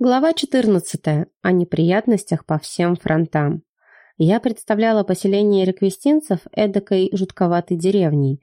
Глава 14. О неприятностях по всем фронтам. Я представляла поселение реквестинцев эдакой жутковатой деревней,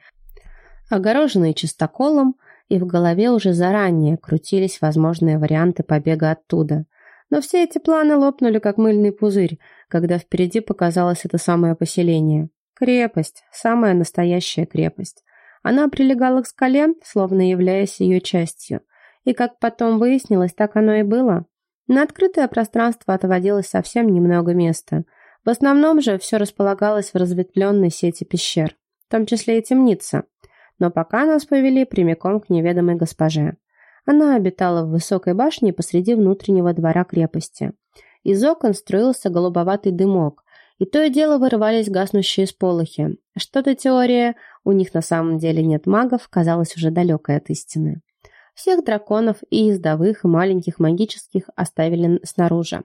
огороженной чистоколом, и в голове уже заранее крутились возможные варианты побега оттуда. Но все эти планы лопнули, как мыльный пузырь, когда впереди показалось это самое поселение. Крепость, самая настоящая крепость. Она прилегала к скале, словно являясь ее частью – и, как потом выяснилось, так оно и было. На открытое пространство отводилось совсем немного места. В основном же все располагалось в разветвленной сети пещер, в том числе и темница. Но пока нас повели прямиком к неведомой госпоже. Она обитала в высокой башне посреди внутреннего двора крепости. Из окон струился голубоватый дымок, и то и дело вырывались гаснущие сполохи. Что-то теория «у них на самом деле нет магов» казалась уже далекой от истины. Всех драконов и ездовых, и маленьких магических оставили снаружи,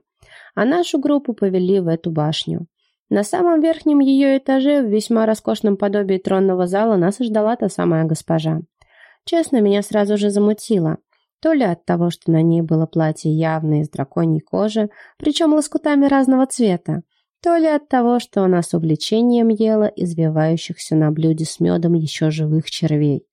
а нашу группу повели в эту башню. На самом верхнем ее этаже, в весьма роскошном подобии тронного зала, нас ждала та самая госпожа. Честно, меня сразу же замутило. То ли от того, что на ней было платье явно из драконьей кожи, причем лоскутами разного цвета, то ли от того, что она с увлечением ела извивающихся на блюде с медом еще живых червей.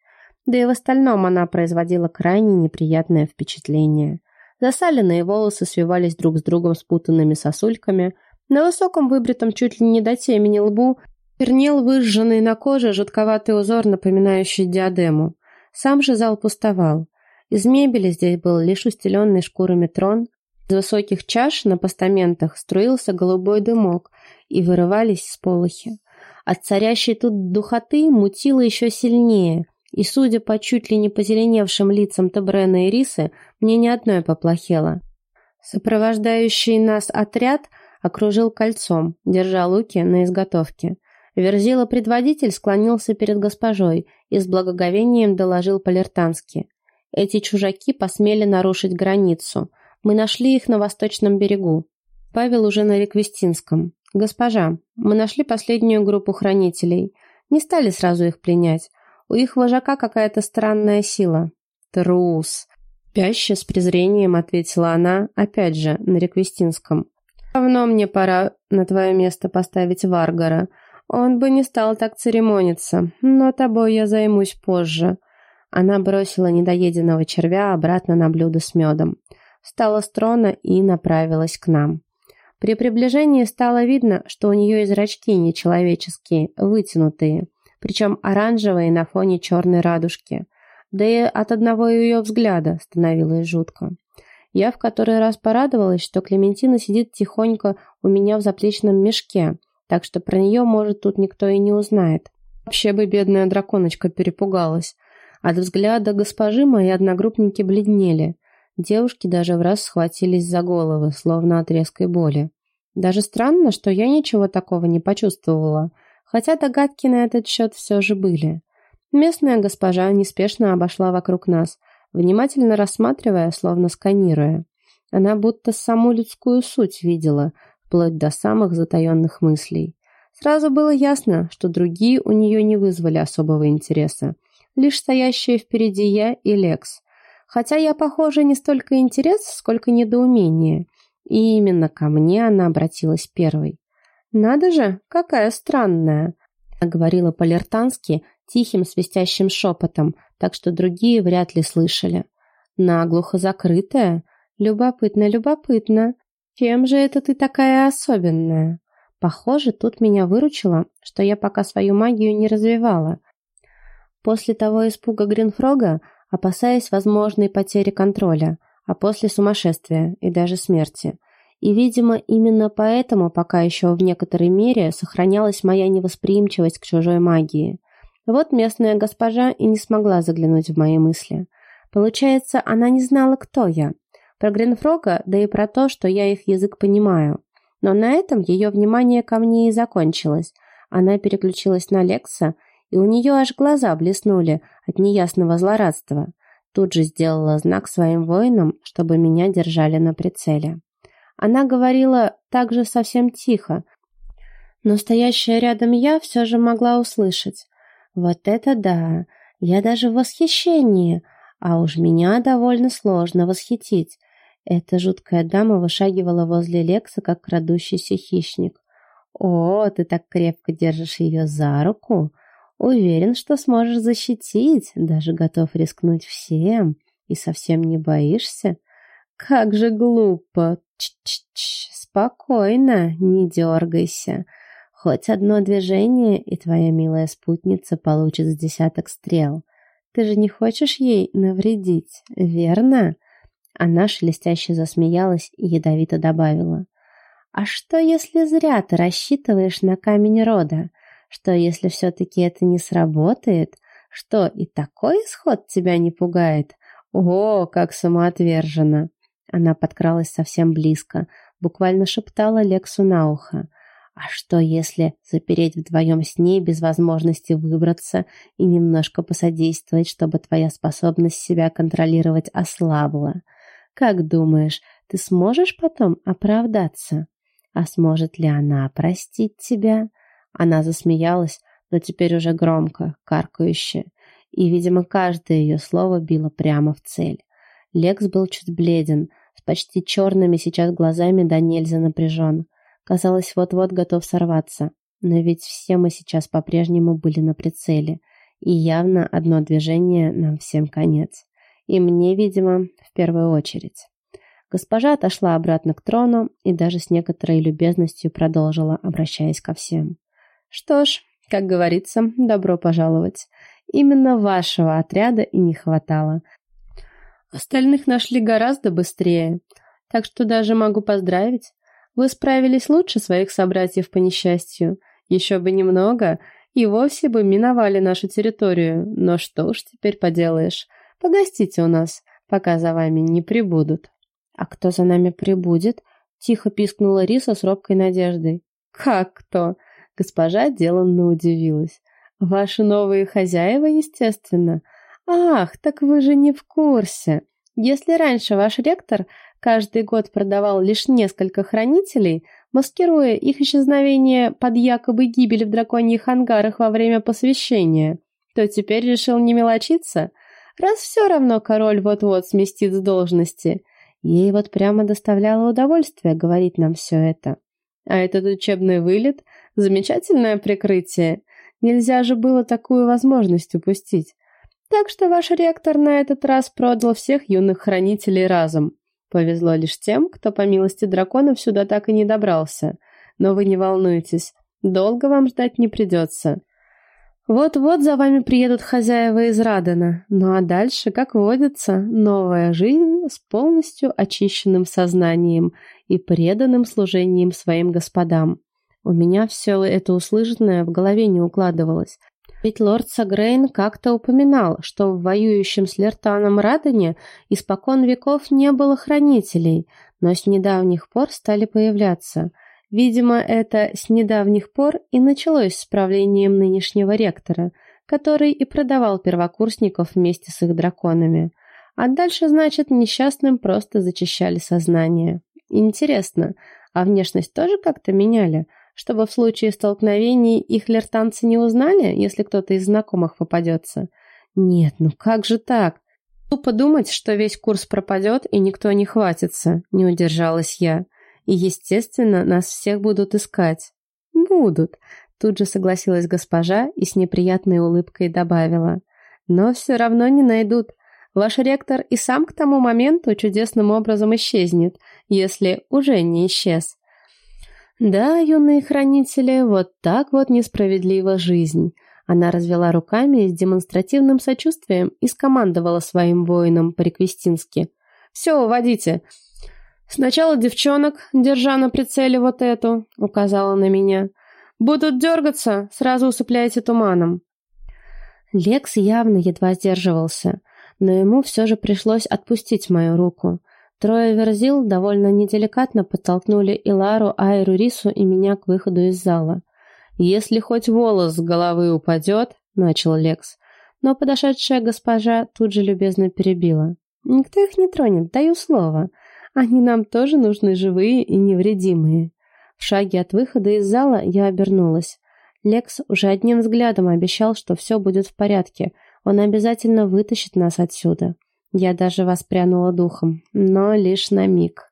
Да и в остальном она производила крайне неприятное впечатление. Засаленные волосы свивались друг с другом спутанными сосульками. На высоком выбритом чуть ли не до темени лбу пернел выжженный на коже жутковатый узор, напоминающий диадему. Сам же зал пустовал. Из мебели здесь был лишь устеленный шкурами трон. Из высоких чаш на постаментах струился голубой дымок и вырывались сполохи. От царящей тут духоты мутило еще сильнее – и, судя по чуть ли не позеленевшим лицам Табрена и Рисы, мне ни одной поплохело. Сопровождающий нас отряд окружил кольцом, держа луки на изготовке. Верзила-предводитель склонился перед госпожой и с благоговением доложил по-лертански. Эти чужаки посмели нарушить границу. Мы нашли их на восточном берегу. Павел уже на Реквестинском. «Госпожа, мы нашли последнюю группу хранителей. Не стали сразу их пленять. У их вожака какая-то странная сила. Трус. Пяще с презрением ответила она, опять же, на реквестинском. Давно мне пора на твое место поставить Варгара. Он бы не стал так церемониться, но тобой я займусь позже. Она бросила недоеденного червя обратно на блюдо с медом. Встала с трона и направилась к нам. При приближении стало видно, что у нее и зрачки нечеловеческие, вытянутые причем оранжевые на фоне черной радужки. Да и от одного ее взгляда становилось жутко. Я в который раз порадовалась, что Клементина сидит тихонько у меня в заплечном мешке, так что про нее, может, тут никто и не узнает. Вообще бы бедная драконочка перепугалась. От взгляда госпожи мои одногруппники бледнели. Девушки даже в раз схватились за головы, словно от резкой боли. Даже странно, что я ничего такого не почувствовала – хотя догадки на этот счет все же были. Местная госпожа неспешно обошла вокруг нас, внимательно рассматривая, словно сканируя. Она будто саму людскую суть видела, вплоть до самых затаенных мыслей. Сразу было ясно, что другие у нее не вызвали особого интереса. Лишь стоящие впереди я и Лекс. Хотя я, похоже, не столько интерес, сколько недоумение. И именно ко мне она обратилась первой. «Надо же, какая странная!» Говорила по-лертански тихим свистящим шепотом, так что другие вряд ли слышали. «Наглухо закрытая? Любопытно, любопытно. Чем же это ты такая особенная?» Похоже, тут меня выручило, что я пока свою магию не развивала. После того испуга Гринфрога, опасаясь возможной потери контроля, а после сумасшествия и даже смерти – и, видимо, именно поэтому пока еще в некоторой мере сохранялась моя невосприимчивость к чужой магии. Вот местная госпожа и не смогла заглянуть в мои мысли. Получается, она не знала, кто я. Про Гринфрога, да и про то, что я их язык понимаю. Но на этом ее внимание ко мне и закончилось. Она переключилась на Лекса, и у нее аж глаза блеснули от неясного злорадства. Тут же сделала знак своим воинам, чтобы меня держали на прицеле. Она говорила также совсем тихо, но стоящая рядом я все же могла услышать. Вот это да! Я даже в восхищении, а уж меня довольно сложно восхитить. Эта жуткая дама вышагивала возле Лекса, как крадущийся хищник. «О, ты так крепко держишь ее за руку! Уверен, что сможешь защитить, даже готов рискнуть всем, и совсем не боишься? Как же глупо! Ч-ч-ч, спокойно, не дергайся!» Хоть одно движение, и твоя милая спутница получит с десяток стрел. Ты же не хочешь ей навредить, верно?» Она шелестяще засмеялась и ядовито добавила. «А что, если зря ты рассчитываешь на камень рода? Что, если все-таки это не сработает? Что, и такой исход тебя не пугает? О, как самоотверженно!» Она подкралась совсем близко, буквально шептала Лексу на ухо. А что, если запереть вдвоем с ней без возможности выбраться и немножко посодействовать, чтобы твоя способность себя контролировать ослабла? Как думаешь, ты сможешь потом оправдаться? А сможет ли она простить тебя? Она засмеялась, но теперь уже громко, каркающе. И, видимо, каждое ее слово било прямо в цель. Лекс был чуть бледен, с почти черными сейчас глазами да нельзя напряжен. Казалось, вот-вот готов сорваться. Но ведь все мы сейчас по-прежнему были на прицеле. И явно одно движение нам всем конец. И мне, видимо, в первую очередь. Госпожа отошла обратно к трону и даже с некоторой любезностью продолжила, обращаясь ко всем. «Что ж, как говорится, добро пожаловать. Именно вашего отряда и не хватало. Остальных нашли гораздо быстрее, так что даже могу поздравить. Вы справились лучше своих собратьев по несчастью. Еще бы немного, и вовсе бы миновали нашу территорию. Но что уж теперь поделаешь. Погостите у нас, пока за вами не прибудут». «А кто за нами прибудет?» — тихо пискнула Риса с робкой надеждой. «Как кто?» — госпожа деланно удивилась. «Ваши новые хозяева, естественно. Ах, так вы же не в курсе. Если раньше ваш ректор каждый год продавал лишь несколько хранителей, маскируя их исчезновение под якобы гибель в драконьих ангарах во время посвящения, то теперь решил не мелочиться, раз все равно король вот-вот сместит с должности. Ей вот прямо доставляло удовольствие говорить нам все это. А этот учебный вылет – замечательное прикрытие. Нельзя же было такую возможность упустить. Так что ваш ректор на этот раз продал всех юных хранителей разом. Повезло лишь тем, кто по милости драконов сюда так и не добрался. Но вы не волнуйтесь, долго вам ждать не придется. Вот-вот за вами приедут хозяева из Радена. Ну а дальше, как водится, новая жизнь с полностью очищенным сознанием и преданным служением своим господам. У меня все это услышанное в голове не укладывалось. Ведь лорд Сагрейн как-то упоминал, что в воюющем с Лертаном Радоне испокон веков не было хранителей, но с недавних пор стали появляться. Видимо, это с недавних пор и началось с правлением нынешнего ректора, который и продавал первокурсников вместе с их драконами. А дальше, значит, несчастным просто зачищали сознание. Интересно, а внешность тоже как-то меняли? Чтобы в случае столкновений их лертанцы не узнали, если кто-то из знакомых попадется. Нет, ну как же так? Тупо думать, что весь курс пропадет и никто не хватится, не удержалась я. И, естественно, нас всех будут искать. Будут, тут же согласилась госпожа и с неприятной улыбкой добавила. Но все равно не найдут. Ваш ректор и сам к тому моменту чудесным образом исчезнет, если уже не исчез. Да, юные хранители, вот так вот несправедлива жизнь. Она развела руками с демонстративным сочувствием и скомандовала своим воинам по-реквестински. «Все, уводите!» «Сначала девчонок, держа на прицеле вот эту», — указала на меня. «Будут дергаться, сразу усыпляйте туманом». Лекс явно едва сдерживался, но ему все же пришлось отпустить мою руку. Трое верзил довольно неделикатно подтолкнули Илару, Айру, Рису и меня к выходу из зала. «Если хоть волос с головы упадет», — начал Лекс. Но подошедшая госпожа тут же любезно перебила. «Никто их не тронет, даю слово. Они нам тоже нужны живые и невредимые». В шаге от выхода из зала я обернулась. Лекс уже одним взглядом обещал, что все будет в порядке. Он обязательно вытащит нас отсюда. Я даже воспрянула духом, но лишь на миг.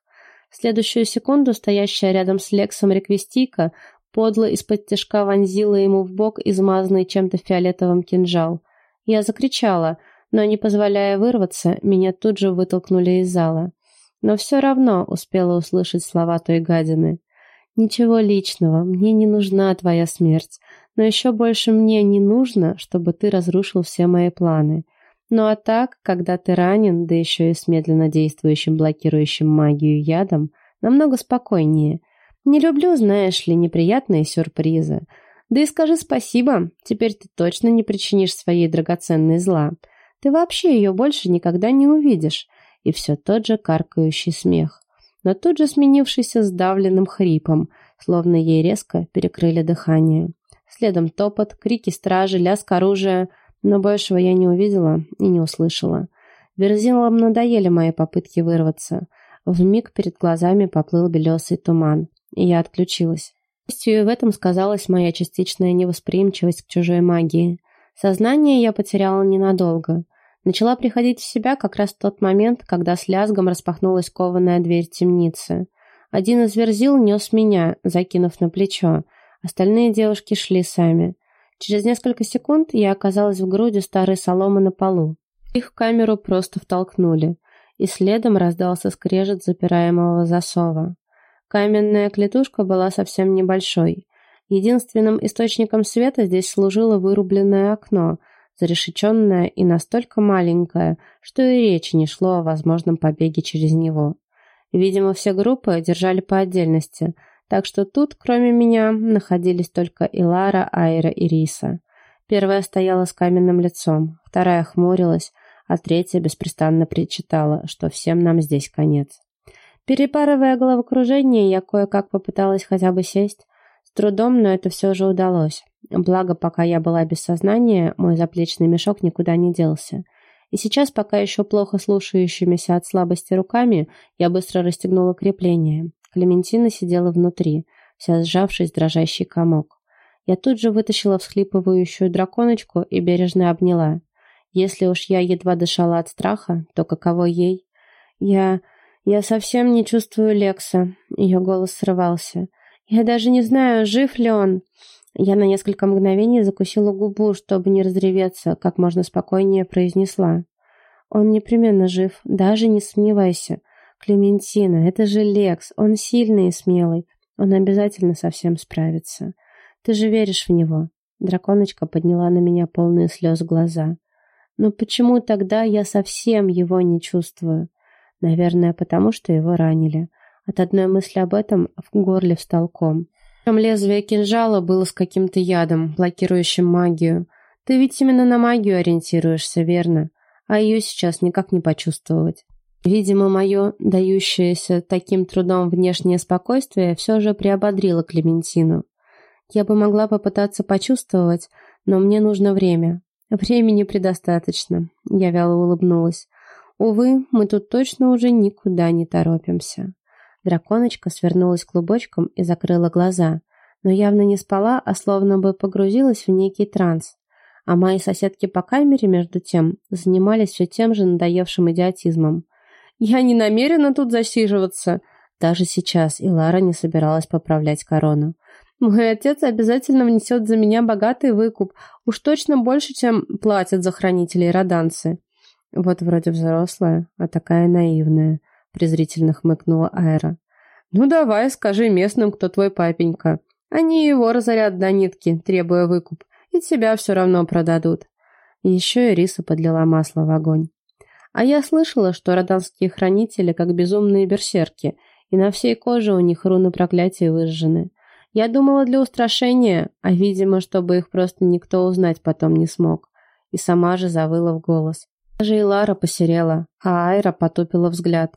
В следующую секунду стоящая рядом с Лексом реквестийка подло из-под тяжка вонзила ему в бок измазанный чем-то фиолетовым кинжал. Я закричала, но, не позволяя вырваться, меня тут же вытолкнули из зала. Но все равно успела услышать слова той гадины. «Ничего личного, мне не нужна твоя смерть, но еще больше мне не нужно, чтобы ты разрушил все мои планы. Ну а так, когда ты ранен, да еще и с медленно действующим блокирующим магию ядом, намного спокойнее. Не люблю, знаешь ли, неприятные сюрпризы. Да и скажи спасибо, теперь ты точно не причинишь своей драгоценной зла. Ты вообще ее больше никогда не увидишь. И все тот же каркающий смех. Но тут же сменившийся сдавленным хрипом, словно ей резко перекрыли дыхание. Следом топот, крики стражи, лязг оружия, но большего я не увидела и не услышала. Верзилам надоели мои попытки вырваться. В миг перед глазами поплыл белесый туман, и я отключилась. И в этом сказалась моя частичная невосприимчивость к чужой магии. Сознание я потеряла ненадолго. Начала приходить в себя как раз в тот момент, когда с лязгом распахнулась кованая дверь темницы. Один из верзил нес меня, закинув на плечо, Остальные девушки шли сами. Через несколько секунд я оказалась в груди старой соломы на полу. Их в камеру просто втолкнули, и следом раздался скрежет запираемого засова. Каменная клетушка была совсем небольшой. Единственным источником света здесь служило вырубленное окно, зарешеченное и настолько маленькое, что и речи не шло о возможном побеге через него. Видимо, все группы держали по отдельности – так что тут, кроме меня, находились только Илара, Айра и Риса. Первая стояла с каменным лицом, вторая хмурилась, а третья беспрестанно причитала, что всем нам здесь конец. Перепарывая головокружение, я кое-как попыталась хотя бы сесть. С трудом, но это все же удалось. Благо, пока я была без сознания, мой заплечный мешок никуда не делся. И сейчас, пока еще плохо слушающимися от слабости руками, я быстро расстегнула крепление. Клементина сидела внутри, вся сжавшись дрожащий комок. Я тут же вытащила всхлипывающую драконочку и бережно обняла. Если уж я едва дышала от страха, то каково ей? Я... я совсем не чувствую Лекса. Ее голос срывался. Я даже не знаю, жив ли он. Я на несколько мгновений закусила губу, чтобы не разреветься, как можно спокойнее произнесла. Он непременно жив, даже не сомневайся. Клементина, это же Лекс, он сильный и смелый. Он обязательно со всем справится. Ты же веришь в него. Драконочка подняла на меня полные слез глаза. Но почему тогда я совсем его не чувствую? Наверное, потому что его ранили. От одной мысли об этом в горле встал ком. Там лезвие кинжала было с каким-то ядом, блокирующим магию. Ты ведь именно на магию ориентируешься, верно? А ее сейчас никак не почувствовать. Видимо, мое дающееся таким трудом внешнее спокойствие все же приободрило Клементину. Я бы могла попытаться почувствовать, но мне нужно время. Времени предостаточно. Я вяло улыбнулась. Увы, мы тут точно уже никуда не торопимся. Драконочка свернулась клубочком и закрыла глаза, но явно не спала, а словно бы погрузилась в некий транс. А мои соседки по камере, между тем, занимались все тем же надоевшим идиотизмом. Я не намерена тут засиживаться. Даже сейчас Илара не собиралась поправлять корону. Мой отец обязательно внесет за меня богатый выкуп. Уж точно больше, чем платят за хранителей роданцы. Вот вроде взрослая, а такая наивная, презрительно хмыкнула Айра. Ну давай, скажи местным, кто твой папенька. Они его разорят до нитки, требуя выкуп, и тебя все равно продадут. И еще Ириса подлила масло в огонь. А я слышала, что роданские хранители как безумные берсерки, и на всей коже у них руны проклятия выжжены. Я думала для устрашения, а, видимо, чтобы их просто никто узнать потом не смог. И сама же завыла в голос. Даже и Лара посерела, а Айра потупила взгляд.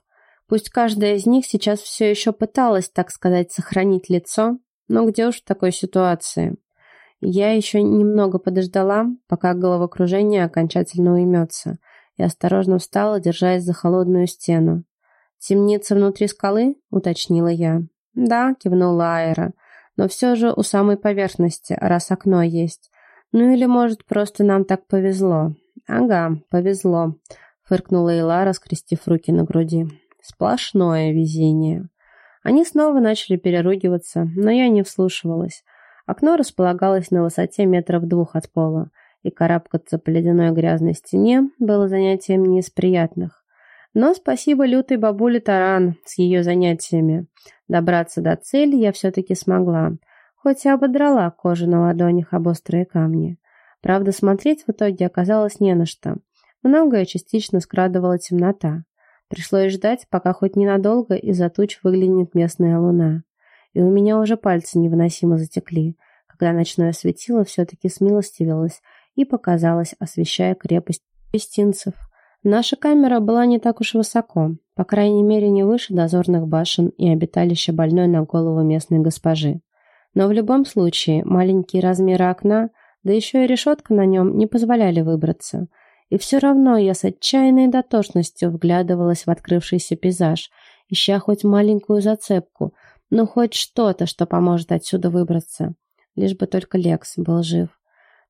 Пусть каждая из них сейчас все еще пыталась, так сказать, сохранить лицо, но где уж в такой ситуации? Я еще немного подождала, пока головокружение окончательно уймется – и осторожно встала, держась за холодную стену. «Темница внутри скалы?» — уточнила я. «Да», — кивнула Айра, «но все же у самой поверхности, раз окно есть. Ну или, может, просто нам так повезло?» «Ага, повезло», — фыркнула Илара, скрестив руки на груди. Сплошное везение. Они снова начали переругиваться, но я не вслушивалась. Окно располагалось на высоте метров двух от пола, и карабкаться по ледяной грязной стене было занятием не из приятных. Но спасибо лютой бабуле Таран с ее занятиями. Добраться до цели я все-таки смогла, хоть и ободрала кожу на ладонях об острые камни. Правда, смотреть в итоге оказалось не на что. Многое частично скрадывала темнота. Пришлось ждать, пока хоть ненадолго из-за туч выглянет местная луна. И у меня уже пальцы невыносимо затекли, когда ночное светило все-таки смилостивилось и показалось, освещая крепость пестинцев. Наша камера была не так уж высоко, по крайней мере не выше дозорных башен и обиталища больной на голову местной госпожи. Но в любом случае маленькие размеры окна, да еще и решетка на нем не позволяли выбраться – и все равно я с отчаянной дотошностью вглядывалась в открывшийся пейзаж, ища хоть маленькую зацепку, ну хоть что-то, что поможет отсюда выбраться. Лишь бы только Лекс был жив.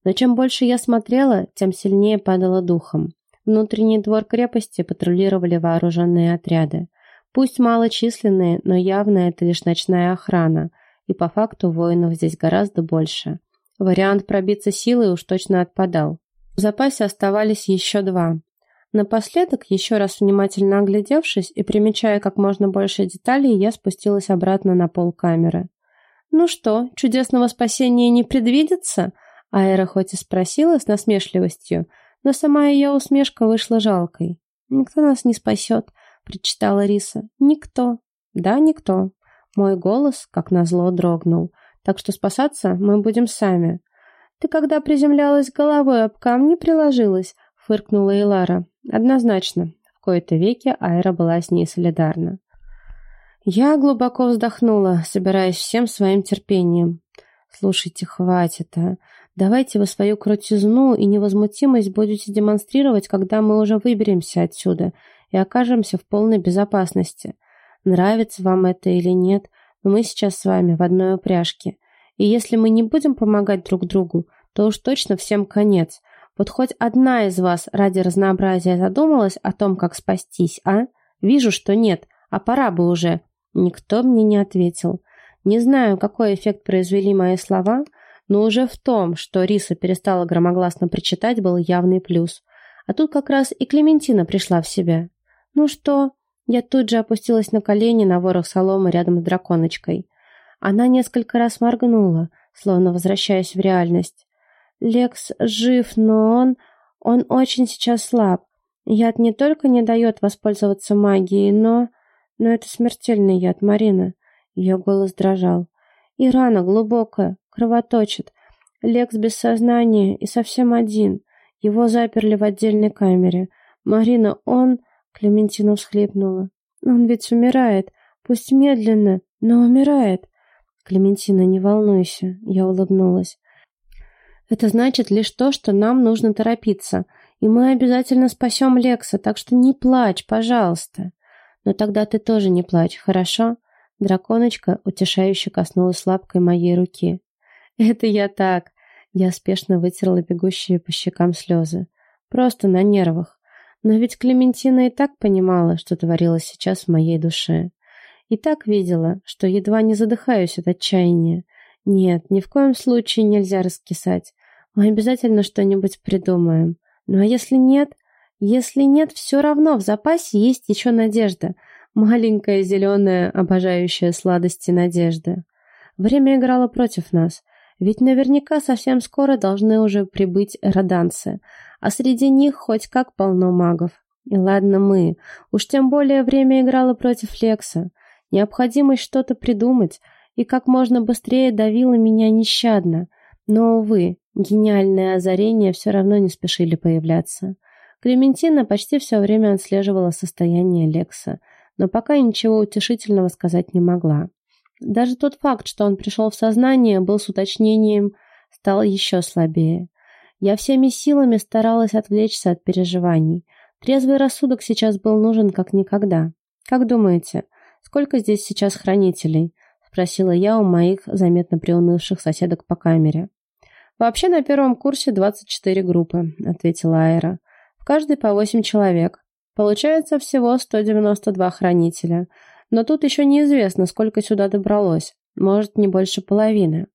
Но чем больше я смотрела, тем сильнее падала духом. Внутренний двор крепости патрулировали вооруженные отряды. Пусть малочисленные, но явно это лишь ночная охрана, и по факту воинов здесь гораздо больше. Вариант пробиться силой уж точно отпадал. В запасе оставались еще два. Напоследок, еще раз внимательно оглядевшись и примечая как можно больше деталей, я спустилась обратно на пол камеры. «Ну что, чудесного спасения не предвидится?» Айра хоть и спросила с насмешливостью, но сама ее усмешка вышла жалкой. «Никто нас не спасет», — прочитала Риса. «Никто». «Да, никто». Мой голос, как назло, дрогнул. «Так что спасаться мы будем сами. «Ты когда приземлялась головой об камни приложилась?» — фыркнула Илара. «Однозначно». В кои-то веки Айра была с ней солидарна. Я глубоко вздохнула, собираясь всем своим терпением. «Слушайте, хватит, а. Давайте вы свою крутизну и невозмутимость будете демонстрировать, когда мы уже выберемся отсюда и окажемся в полной безопасности. Нравится вам это или нет, но мы сейчас с вами в одной упряжке. И если мы не будем помогать друг другу, то уж точно всем конец. Вот хоть одна из вас ради разнообразия задумалась о том, как спастись, а? Вижу, что нет, а пора бы уже. Никто мне не ответил. Не знаю, какой эффект произвели мои слова, но уже в том, что Риса перестала громогласно причитать, был явный плюс. А тут как раз и Клементина пришла в себя. Ну что? Я тут же опустилась на колени на ворох соломы рядом с драконочкой. Она несколько раз моргнула, словно возвращаясь в реальность. «Лекс жив, но он... он очень сейчас слаб. Яд не только не дает воспользоваться магией, но... но это смертельный яд, Марина». Ее голос дрожал. «И рана глубокая, кровоточит. Лекс без сознания и совсем один. Его заперли в отдельной камере. Марина, он...» Клементина всхлипнула. «Он ведь умирает. Пусть медленно, но умирает. «Клементина, не волнуйся», — я улыбнулась. «Это значит лишь то, что нам нужно торопиться, и мы обязательно спасем Лекса, так что не плачь, пожалуйста». «Но тогда ты тоже не плачь, хорошо?» Драконочка утешающе коснулась лапкой моей руки. «Это я так!» Я спешно вытерла бегущие по щекам слезы. «Просто на нервах. Но ведь Клементина и так понимала, что творилось сейчас в моей душе. И так видела, что едва не задыхаюсь от отчаяния. Нет, ни в коем случае нельзя раскисать. Мы обязательно что-нибудь придумаем. Ну а если нет? Если нет, все равно в запасе есть еще надежда. Маленькая, зеленая, обожающая сладости надежда. Время играло против нас. Ведь наверняка совсем скоро должны уже прибыть роданцы, а среди них хоть как полно магов. И ладно мы, уж тем более время играло против Лекса. Необходимость что-то придумать и как можно быстрее давила меня нещадно. Но, увы, гениальные озарения все равно не спешили появляться. Клементина почти все время отслеживала состояние Лекса, но пока ничего утешительного сказать не могла. Даже тот факт, что он пришел в сознание, был с уточнением, стал еще слабее. Я всеми силами старалась отвлечься от переживаний. Трезвый рассудок сейчас был нужен как никогда. Как думаете, «Сколько здесь сейчас хранителей?» — спросила я у моих заметно приунывших соседок по камере. «Вообще на первом курсе 24 группы», — ответила Айра. «В каждой по 8 человек. Получается всего 192 хранителя. Но тут еще неизвестно, сколько сюда добралось. Может, не больше половины.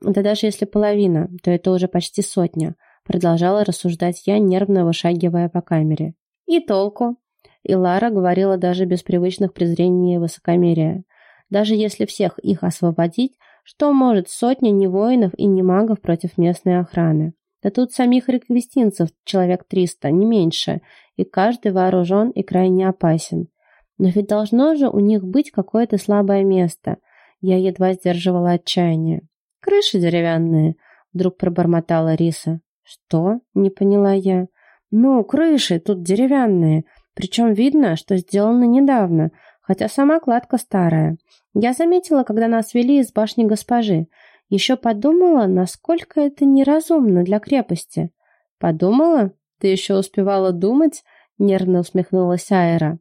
Да даже если половина, то это уже почти сотня. Продолжала рассуждать я, нервно вышагивая по камере. И толку? И Лара говорила даже без привычных презрений и высокомерия. Даже если всех их освободить, что может сотня не воинов и не магов против местной охраны? Да тут самих реквестинцев человек триста, не меньше, и каждый вооружен и крайне опасен. Но ведь должно же у них быть какое-то слабое место. Я едва сдерживала отчаяние. «Крыши деревянные», — вдруг пробормотала Риса. «Что?» — не поняла я. «Ну, крыши тут деревянные, причем видно, что сделаны недавно, хотя сама кладка старая. Я заметила, когда нас вели из башни госпожи. Еще подумала, насколько это неразумно для крепости. Подумала? Ты еще успевала думать? Нервно усмехнулась Айра.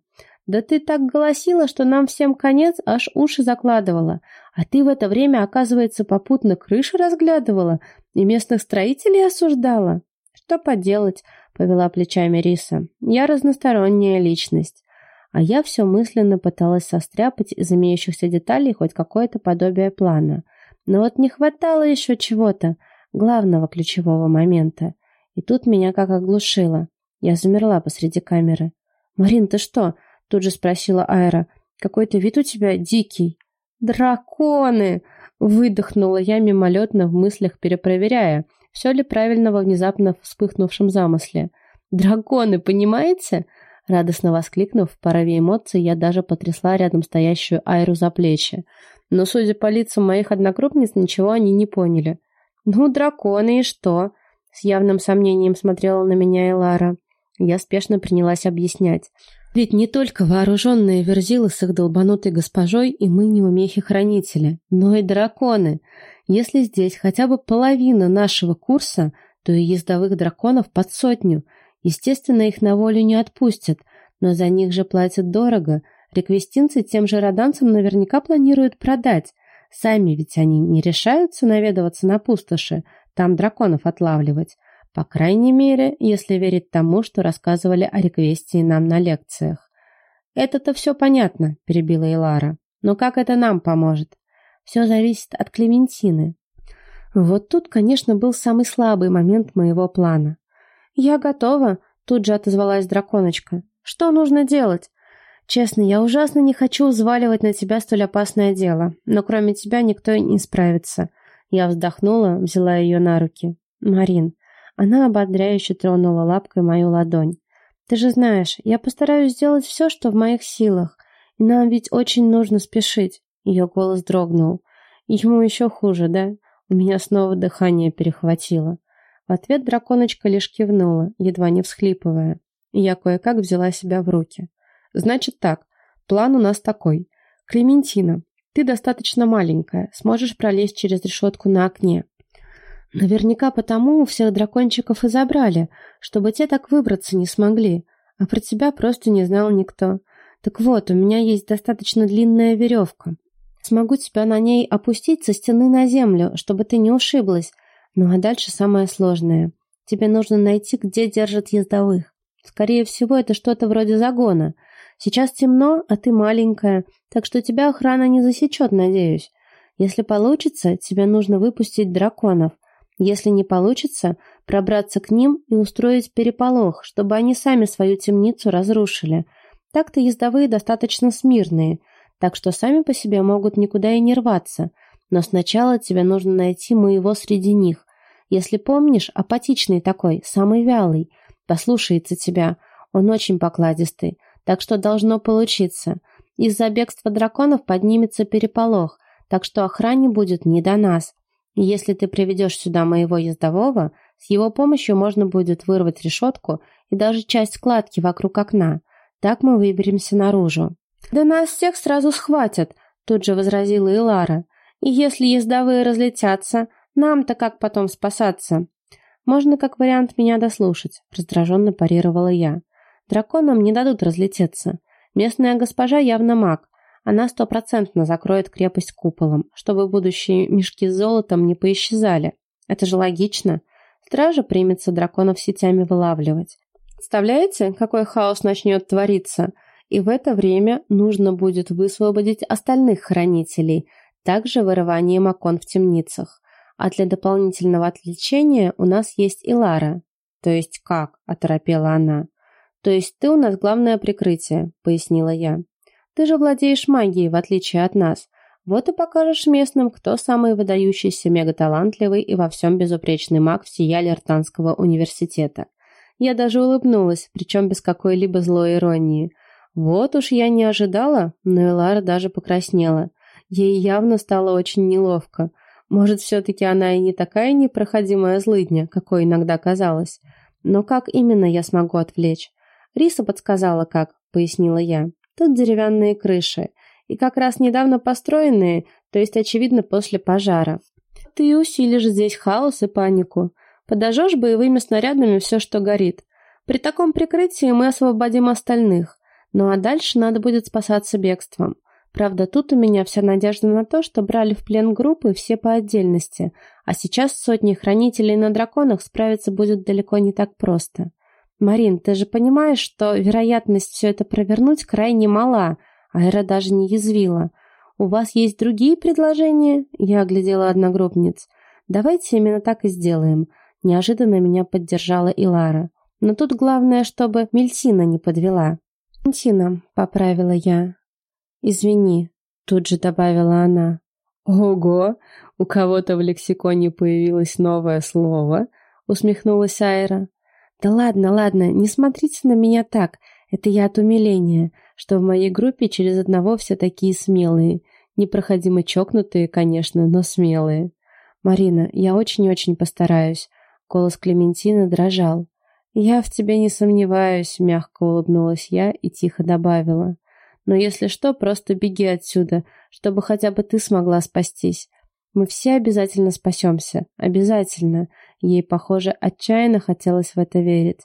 Да ты так голосила, что нам всем конец аж уши закладывала. А ты в это время, оказывается, попутно крыши разглядывала и местных строителей осуждала. Что поделать, повела плечами Риса. Я разносторонняя личность. А я все мысленно пыталась состряпать из имеющихся деталей хоть какое-то подобие плана. Но вот не хватало еще чего-то, главного ключевого момента. И тут меня как оглушило. Я замерла посреди камеры. «Марин, ты что?» — тут же спросила Айра. «Какой-то вид у тебя дикий». «Драконы!» — выдохнула я мимолетно в мыслях, перепроверяя, все ли правильно во внезапно вспыхнувшем замысле. «Драконы, понимаете?» Радостно воскликнув, в порыве эмоций я даже потрясла рядом стоящую Айру за плечи. Но, судя по лицам моих однокрупниц, ничего они не поняли. «Ну, драконы, и что?» С явным сомнением смотрела на меня Элара. Я спешно принялась объяснять. Ведь не только вооруженные верзилы с их долбанутой госпожой и мы неумехи-хранители, но и драконы. Если здесь хотя бы половина нашего курса, то и ездовых драконов под сотню. Естественно, их на волю не отпустят, но за них же платят дорого. Реквестинцы тем же роданцам наверняка планируют продать. Сами ведь они не решаются наведываться на пустоши, там драконов отлавливать. По крайней мере, если верить тому, что рассказывали о реквестии нам на лекциях. «Это-то все понятно», — перебила Илара. «Но как это нам поможет? Все зависит от Клементины». Вот тут, конечно, был самый слабый момент моего плана. «Я готова», — тут же отозвалась драконочка. «Что нужно делать?» «Честно, я ужасно не хочу взваливать на тебя столь опасное дело, но кроме тебя никто не справится». Я вздохнула, взяла ее на руки. «Марин, она ободряюще тронула лапкой мою ладонь. «Ты же знаешь, я постараюсь сделать все, что в моих силах. Нам ведь очень нужно спешить». Ее голос дрогнул. «Ему еще хуже, да?» У меня снова дыхание перехватило. В ответ драконочка лишь кивнула, едва не всхлипывая. Я кое-как взяла себя в руки. «Значит так, план у нас такой. Клементина, ты достаточно маленькая, сможешь пролезть через решетку на окне. Наверняка потому у всех дракончиков и забрали, чтобы те так выбраться не смогли, а про тебя просто не знал никто. Так вот, у меня есть достаточно длинная веревка. Смогу тебя на ней опустить со стены на землю, чтобы ты не ушиблась. Ну а дальше самое сложное. Тебе нужно найти, где держат ездовых. Скорее всего, это что-то вроде загона. Сейчас темно, а ты маленькая, так что тебя охрана не засечет, надеюсь. Если получится, тебе нужно выпустить драконов. Если не получится, пробраться к ним и устроить переполох, чтобы они сами свою темницу разрушили. Так-то ездовые достаточно смирные, так что сами по себе могут никуда и не рваться. Но сначала тебе нужно найти моего среди них. Если помнишь, апатичный такой, самый вялый, послушается тебя. Он очень покладистый, так что должно получиться. Из-за бегства драконов поднимется переполох, так что охране будет не до нас. Если ты приведешь сюда моего ездового, с его помощью можно будет вырвать решетку и даже часть складки вокруг окна. Так мы выберемся наружу». «Да нас всех сразу схватят», — тут же возразила Илара. «И если ездовые разлетятся, нам-то как потом спасаться?» «Можно как вариант меня дослушать», — раздраженно парировала я. «Драконам не дадут разлететься. Местная госпожа явно маг, она стопроцентно закроет крепость куполом, чтобы будущие мешки с золотом не поисчезали. Это же логично. Стража примется драконов сетями вылавливать. Представляете, какой хаос начнет твориться? И в это время нужно будет высвободить остальных хранителей, также вырыванием окон в темницах. А для дополнительного отвлечения у нас есть и Лара. То есть как? – оторопела она. То есть ты у нас главное прикрытие, пояснила я. Ты же владеешь магией, в отличие от нас. Вот и покажешь местным, кто самый выдающийся, мегаталантливый и во всем безупречный маг всея Лертанского университета. Я даже улыбнулась, причем без какой-либо злой иронии. Вот уж я не ожидала, но Элара даже покраснела. Ей явно стало очень неловко. Может, все-таки она и не такая непроходимая злыдня, какой иногда казалось. Но как именно я смогу отвлечь? Риса подсказала, как, пояснила я. Тут деревянные крыши и как раз недавно построенные, то есть, очевидно, после пожара. Ты усилишь здесь хаос и панику. Подожжешь боевыми снарядами все, что горит. При таком прикрытии мы освободим остальных. Ну а дальше надо будет спасаться бегством. Правда, тут у меня вся надежда на то, что брали в плен группы все по отдельности, а сейчас сотни хранителей на драконах справиться будет далеко не так просто. Марин, ты же понимаешь, что вероятность все это провернуть крайне мала, Айра даже не язвила. «У вас есть другие предложения?» Я оглядела одногруппниц. «Давайте именно так и сделаем». Неожиданно меня поддержала Илара. «Но тут главное, чтобы Мельсина не подвела». «Мельсина», — поправила я. «Извини», — тут же добавила она. «Ого! У кого-то в лексиконе появилось новое слово», — усмехнулась Айра. «Да ладно, ладно, не смотрите на меня так. Это я от умиления, что в моей группе через одного все такие смелые. Непроходимо чокнутые, конечно, но смелые. Марина, я очень-очень постараюсь. Голос Клементины дрожал. Я в тебе не сомневаюсь, мягко улыбнулась я и тихо добавила. Но если что, просто беги отсюда, чтобы хотя бы ты смогла спастись. Мы все обязательно спасемся. Обязательно. Ей, похоже, отчаянно хотелось в это верить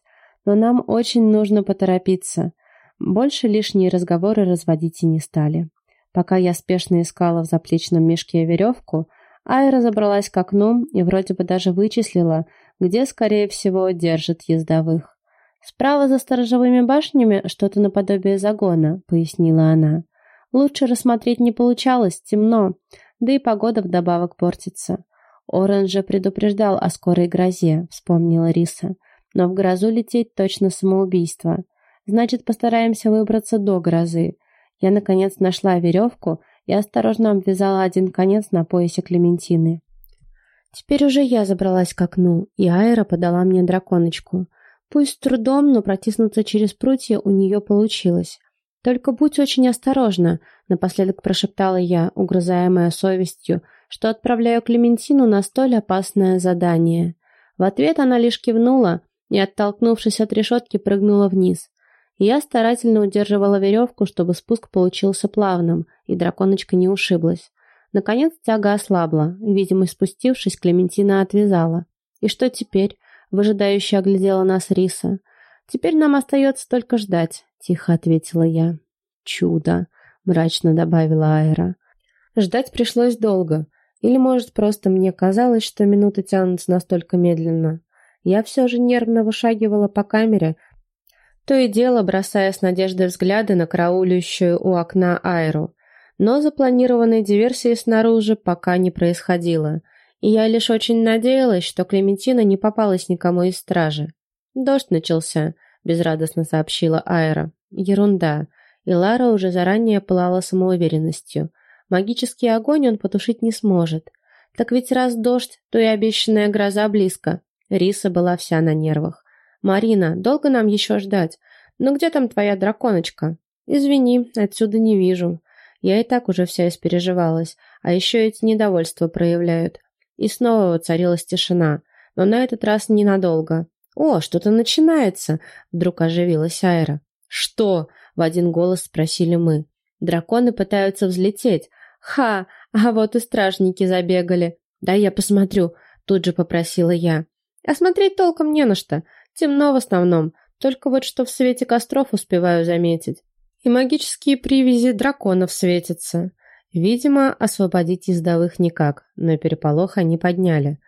но нам очень нужно поторопиться. Больше лишние разговоры разводить и не стали. Пока я спешно искала в заплечном мешке веревку, Айра забралась к окну и вроде бы даже вычислила, где, скорее всего, держит ездовых. «Справа за сторожевыми башнями что-то наподобие загона», — пояснила она. «Лучше рассмотреть не получалось, темно, да и погода вдобавок портится». Орен же предупреждал о скорой грозе, вспомнила Риса. Но в грозу лететь точно самоубийство. Значит, постараемся выбраться до грозы. Я, наконец, нашла веревку и осторожно обвязала один конец на поясе Клементины. Теперь уже я забралась к окну, и Айра подала мне драконочку. Пусть с трудом, но протиснуться через прутья у нее получилось. «Только будь очень осторожна», — напоследок прошептала я, угрызаемая совестью, что отправляю Клементину на столь опасное задание. В ответ она лишь кивнула, и, оттолкнувшись от решетки, прыгнула вниз. Я старательно удерживала веревку, чтобы спуск получился плавным, и драконочка не ушиблась. Наконец тяга ослабла, видимо, спустившись, Клементина отвязала. «И что теперь?» — выжидающе оглядела нас Риса. «Теперь нам остается только ждать», — тихо ответила я. «Чудо!» — мрачно добавила Айра. Ждать пришлось долго. Или, может, просто мне казалось, что минуты тянутся настолько медленно. Я все же нервно вышагивала по камере, то и дело бросая с надеждой взгляды на караулющую у окна Айру. Но запланированной диверсии снаружи пока не происходило, и я лишь очень надеялась, что Клементина не попалась никому из стражи. «Дождь начался», — безрадостно сообщила Айра. «Ерунда». И Лара уже заранее пылала самоуверенностью. Магический огонь он потушить не сможет. Так ведь раз дождь, то и обещанная гроза близко. Риса была вся на нервах. «Марина, долго нам еще ждать? Ну где там твоя драконочка?» «Извини, отсюда не вижу». Я и так уже вся испереживалась, а еще эти недовольства проявляют. И снова воцарилась тишина, но на этот раз ненадолго. «О, что-то начинается!» — вдруг оживилась Айра. «Что?» — в один голос спросили мы. «Драконы пытаются взлететь. Ха! А вот и стражники забегали. Да я посмотрю!» — тут же попросила я. А смотреть толком не на что. Темно в основном. Только вот что в свете костров успеваю заметить. И магические привязи драконов светятся. Видимо, освободить ездовых никак, но переполох они подняли.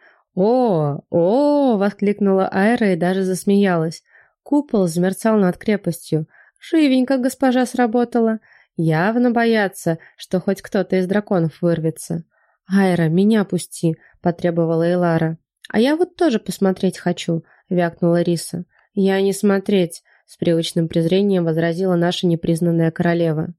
«О, о!» — воскликнула Айра и даже засмеялась. Купол замерцал над крепостью. Живенько госпожа сработала. Явно боятся, что хоть кто-то из драконов вырвется. «Айра, меня пусти», — потребовала Элара. «А я вот тоже посмотреть хочу», — вякнула Риса. «Я не смотреть», — с привычным презрением возразила наша непризнанная королева.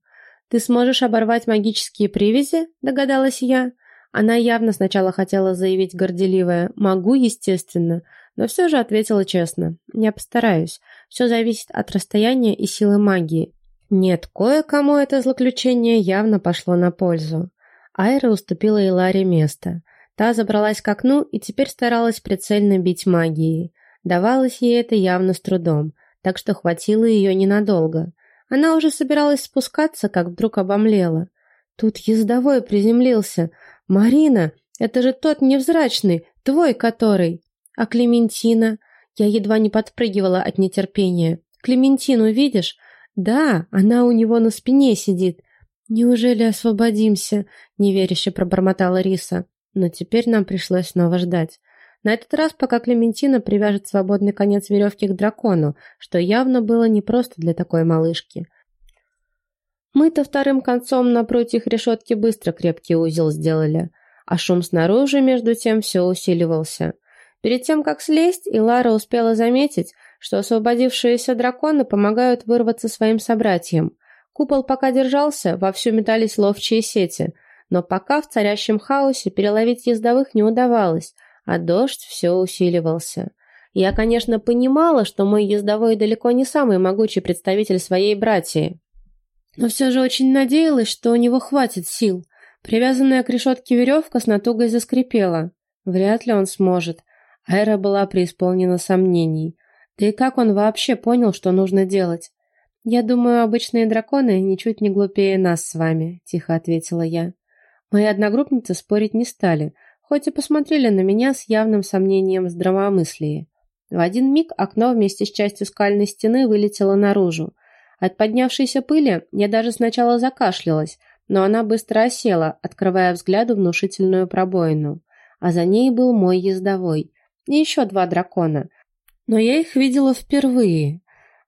«Ты сможешь оборвать магические привязи?» — догадалась я. Она явно сначала хотела заявить горделивое «могу, естественно», но все же ответила честно «я постараюсь, все зависит от расстояния и силы магии». Нет, кое-кому это злоключение явно пошло на пользу. Айра уступила Иларе место. Та забралась к окну и теперь старалась прицельно бить магией. Давалось ей это явно с трудом, так что хватило ее ненадолго. Она уже собиралась спускаться, как вдруг обомлела. Тут ездовой приземлился. «Марина, это же тот невзрачный, твой который!» «А Клементина?» Я едва не подпрыгивала от нетерпения. «Клементину видишь? Да, она у него на спине сидит. Неужели освободимся?» Неверяще пробормотала Риса. Но теперь нам пришлось снова ждать. На этот раз, пока Клементина привяжет свободный конец веревки к дракону, что явно было непросто для такой малышки. Мы-то вторым концом напротив решетки быстро крепкий узел сделали, а шум снаружи, между тем, все усиливался. Перед тем, как слезть, Илара успела заметить, что освободившиеся драконы помогают вырваться своим собратьям. Купол пока держался, вовсю метались ловчие сети, но пока в царящем хаосе переловить ездовых не удавалось, а дождь все усиливался. Я, конечно, понимала, что мой ездовой далеко не самый могучий представитель своей братьи, но все же очень надеялась, что у него хватит сил. Привязанная к решетке веревка с натугой заскрипела. Вряд ли он сможет. Айра была преисполнена сомнений. Да и как он вообще понял, что нужно делать? «Я думаю, обычные драконы ничуть не глупее нас с вами», — тихо ответила я. Мои одногруппницы спорить не стали, хоть и посмотрели на меня с явным сомнением здравомыслия. В один миг окно вместе с частью скальной стены вылетело наружу. От поднявшейся пыли я даже сначала закашлялась, но она быстро осела, открывая взгляду внушительную пробоину. А за ней был мой ездовой. И еще два дракона. Но я их видела впервые.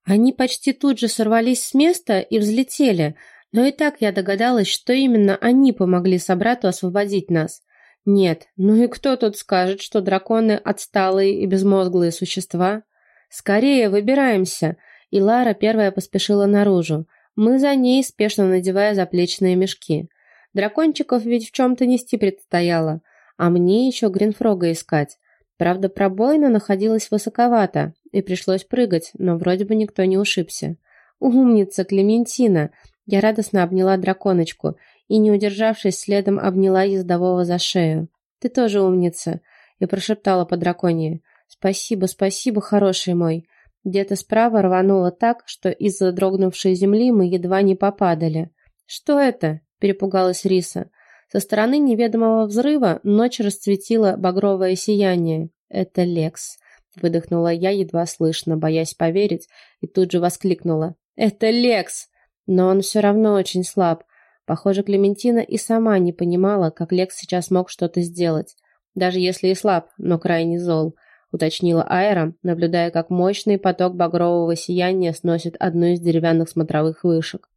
Они почти тут же сорвались с места и взлетели, но и так я догадалась, что именно они помогли собрату освободить нас. Нет, ну и кто тут скажет, что драконы отсталые и безмозглые существа? Скорее, выбираемся — и Лара первая поспешила наружу. Мы за ней, спешно надевая заплечные мешки. Дракончиков ведь в чем-то нести предстояло, а мне еще Гринфрога искать. Правда, пробоина находилась высоковато, и пришлось прыгать, но вроде бы никто не ушибся. «Умница, Клементина!» Я радостно обняла драконочку и, не удержавшись, следом обняла ездового за шею. «Ты тоже умница!» и прошептала по драконье. «Спасибо, спасибо, хороший мой!» Где-то справа рвануло так, что из-за дрогнувшей земли мы едва не попадали. «Что это?» – перепугалась Риса. Со стороны неведомого взрыва ночь расцветила багровое сияние. «Это Лекс», – выдохнула я едва слышно, боясь поверить, и тут же воскликнула. «Это Лекс!» Но он все равно очень слаб. Похоже, Клементина и сама не понимала, как Лекс сейчас мог что-то сделать. Даже если и слаб, но крайне зол – уточнила Айра, наблюдая, как мощный поток багрового сияния сносит одну из деревянных смотровых вышек.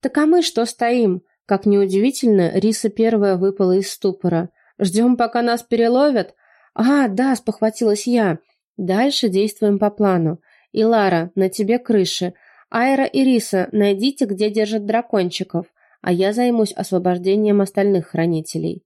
«Так а мы что стоим?» Как неудивительно, Риса первая выпала из ступора. «Ждем, пока нас переловят?» «А, да, спохватилась я. Дальше действуем по плану. И Лара, на тебе крыши. Айра и Риса, найдите, где держат дракончиков, а я займусь освобождением остальных хранителей».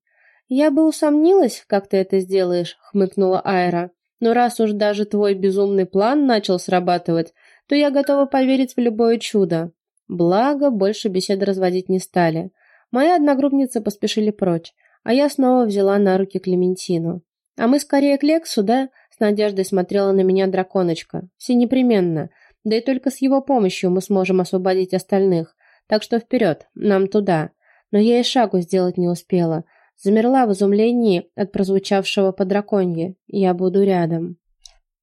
«Я бы усомнилась, как ты это сделаешь», — хмыкнула Айра. Но раз уж даже твой безумный план начал срабатывать, то я готова поверить в любое чудо. Благо, больше беседы разводить не стали. Мои одногруппницы поспешили прочь, а я снова взяла на руки Клементину. А мы скорее к Лексу, да? С надеждой смотрела на меня драконочка. Все непременно. Да и только с его помощью мы сможем освободить остальных. Так что вперед, нам туда. Но я и шагу сделать не успела — Замерла в изумлении от прозвучавшего по драконье «Я буду рядом».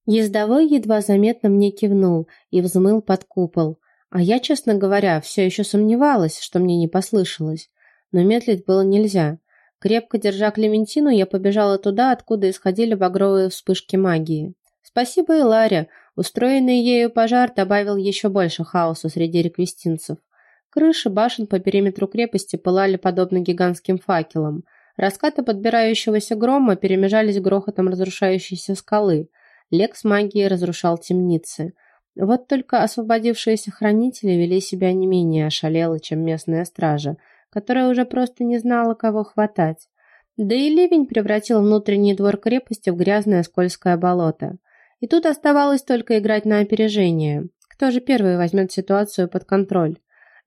Ездовой едва заметно мне кивнул и взмыл под купол, а я, честно говоря, все еще сомневалась, что мне не послышалось. Но медлить было нельзя. Крепко держа Клементину, я побежала туда, откуда исходили багровые вспышки магии. Спасибо и Ларе, Устроенный ею пожар добавил еще больше хаоса среди реквестинцев. Крыши башен по периметру крепости пылали подобно гигантским факелам. Раскаты подбирающегося грома перемежались грохотом разрушающейся скалы. Лекс магии разрушал темницы. Вот только освободившиеся хранители вели себя не менее ошалело, чем местная стража, которая уже просто не знала, кого хватать. Да и ливень превратил внутренний двор крепости в грязное скользкое болото. И тут оставалось только играть на опережение. Кто же первый возьмет ситуацию под контроль?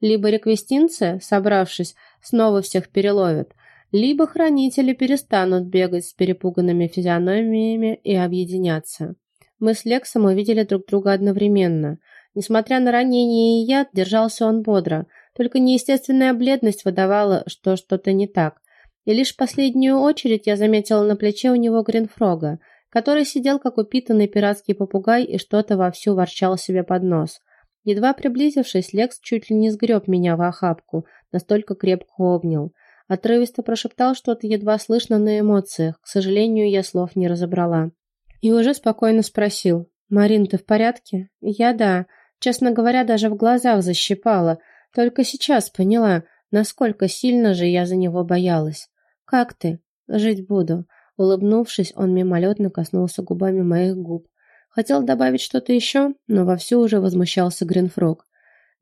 Либо реквестинцы, собравшись, снова всех переловят, либо хранители перестанут бегать с перепуганными физиономиями и объединяться. Мы с Лексом увидели друг друга одновременно. Несмотря на ранение и яд, держался он бодро, только неестественная бледность выдавала, что что-то не так. И лишь в последнюю очередь я заметила на плече у него Гринфрога, который сидел как упитанный пиратский попугай и что-то вовсю ворчал себе под нос. Едва приблизившись, Лекс чуть ли не сгреб меня в охапку, настолько крепко обнял. Отрывисто прошептал что-то едва слышно на эмоциях. К сожалению, я слов не разобрала. И уже спокойно спросил. «Марин, ты в порядке?» «Я да. Честно говоря, даже в глазах защипала. Только сейчас поняла, насколько сильно же я за него боялась. Как ты?» «Жить буду». Улыбнувшись, он мимолетно коснулся губами моих губ. Хотел добавить что-то еще, но вовсю уже возмущался Гринфрог.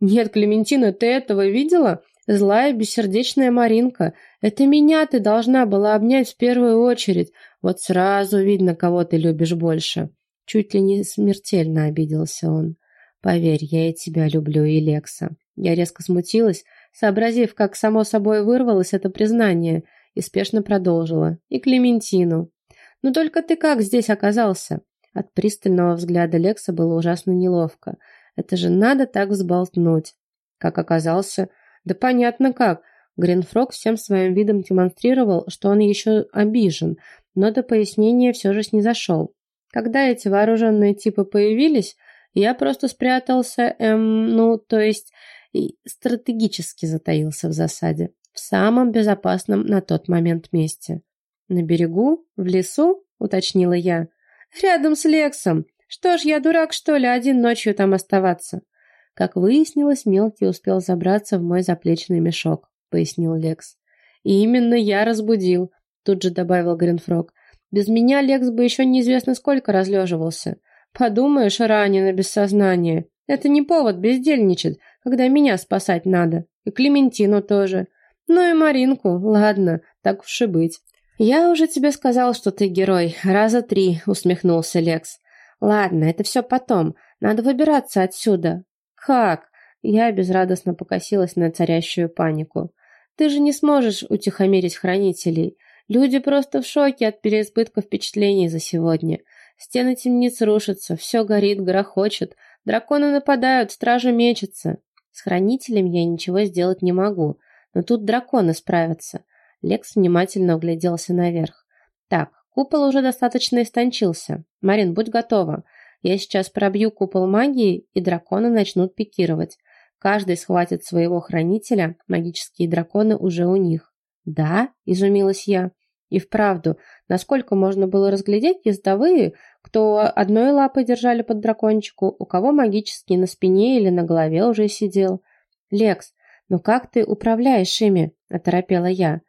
«Нет, Клементина, ты этого видела? Злая, бессердечная Маринка. Это меня ты должна была обнять в первую очередь. Вот сразу видно, кого ты любишь больше». Чуть ли не смертельно обиделся он. «Поверь, я и тебя люблю, и Лекса». Я резко смутилась, сообразив, как само собой вырвалось это признание, и спешно продолжила. «И Клементину». «Ну только ты как здесь оказался?» От пристального взгляда Лекса было ужасно неловко. Это же надо так взболтнуть. Как оказался... Да понятно как. Гринфрог всем своим видом демонстрировал, что он еще обижен, но до пояснения все же снизошел. Когда эти вооруженные типы появились, я просто спрятался, эм, ну, то есть стратегически затаился в засаде, в самом безопасном на тот момент месте. «На берегу? В лесу?» — уточнила я. Рядом с Лексом. Что ж, я дурак, что ли, один ночью там оставаться? Как выяснилось, мелкий успел забраться в мой заплечный мешок, пояснил Лекс. И именно я разбудил, тут же добавил Гринфрог. Без меня Лекс бы еще неизвестно сколько разлеживался. Подумаешь, ранено без сознания. Это не повод бездельничать, когда меня спасать надо. И Клементину тоже. Ну и Маринку, ладно, так уж и быть. «Я уже тебе сказал, что ты герой. Раза три», — усмехнулся Лекс. «Ладно, это все потом. Надо выбираться отсюда». «Как?» Я безрадостно покосилась на царящую панику. «Ты же не сможешь утихомирить хранителей. Люди просто в шоке от переизбытка впечатлений за сегодня. Стены темниц рушатся, все горит, грохочет. Драконы нападают, стражи мечется. С хранителем я ничего сделать не могу, но тут драконы справятся. Лекс внимательно угляделся наверх. «Так, купол уже достаточно истончился. Марин, будь готова. Я сейчас пробью купол магии, и драконы начнут пикировать. Каждый схватит своего хранителя, магические драконы уже у них». «Да?» – изумилась я. И вправду, насколько можно было разглядеть ездовые, кто одной лапой держали под дракончику, у кого магический на спине или на голове уже сидел. «Лекс, ну как ты управляешь ими?» – оторопела я.